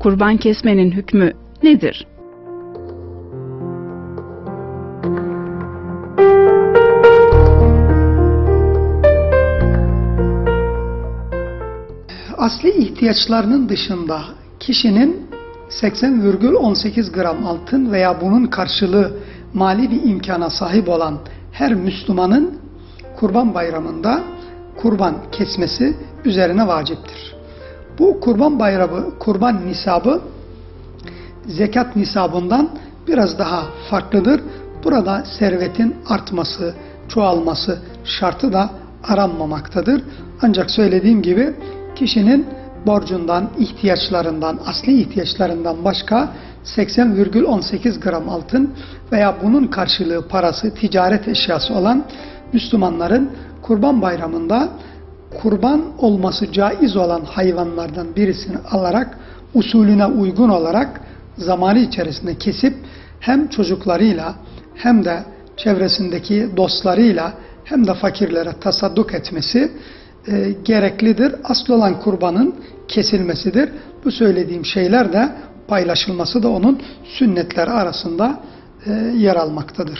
kurban kesmenin hükmü nedir? Asli ihtiyaçlarının dışında kişinin 80,18 gram altın veya bunun karşılığı mali bir imkana sahip olan her Müslümanın kurban bayramında kurban kesmesi üzerine vaciptir. Bu kurban bayramı, kurban nisabı zekat nisabından biraz daha farklıdır. Burada servetin artması, çoğalması şartı da aranmamaktadır. Ancak söylediğim gibi kişinin borcundan, ihtiyaçlarından, asli ihtiyaçlarından başka 80,18 gram altın veya bunun karşılığı parası, ticaret eşyası olan Müslümanların kurban bayramında kurban olması caiz olan hayvanlardan birisini alarak usulüne uygun olarak zamanı içerisinde kesip hem çocuklarıyla hem de çevresindeki dostlarıyla hem de fakirlere tasadduk etmesi e, gereklidir. Asıl olan kurbanın kesilmesidir. Bu söylediğim şeyler de paylaşılması da onun sünnetleri arasında e, yer almaktadır.